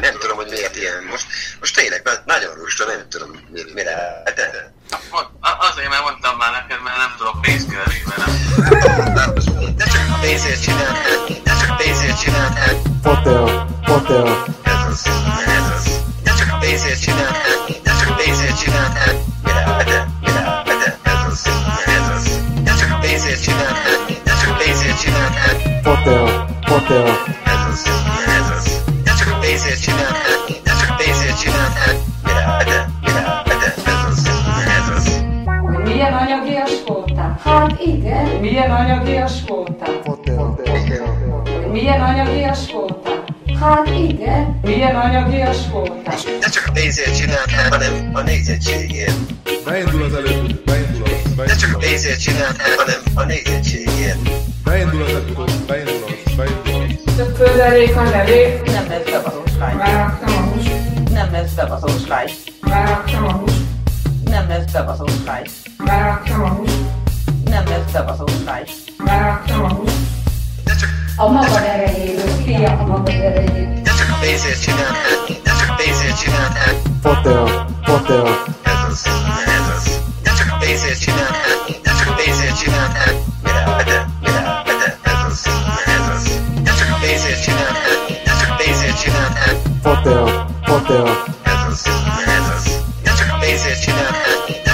nem, tudom, hogy miért ilyen. Most, most tényleg na- nagyon lusta, nem tudom, mi- mire. A- Azért, mert mondtam már neked, mert nem tudok pénzt kérni, mert nem. de csak pénzért csinálnál, de csak pénzért csinálnál. Potea, potea, Ez az, ez az. De csak pénzért csinálnál, de csak pénzért csinálnál. Mire, de, mire, de, ez az, ez az. De csak pénzért csinálnál, de csak pénzért csinálnál. potea, anyagias voltál? Hát igen. Milyen anyagias voltál? Hogy milyen anyagias voltál? Hát igen. Milyen anyagias voltál? De csak a pénzért csinálnál, hanem a nézettségért. Beindul az előbb, beindul az, De csak a beindul az, pénzért csinálnál, hanem a nézettségért. beindul az előbb, beindul az, beindul az. Több földelék a nevék, Nem ez bebaszós lány. beraktam a húst, Nem ez bebaszós lány. beraktam a húst, Nem ez bebaszós lány. Nem lett szavazott rá is. A maga erejéből, fia a maga erejéből. De csak pénzért csinálták, de csak pénzért csinálták. Potel, potel. Ez az, ez az. De csak pénzért pénzért csinálták. Mire,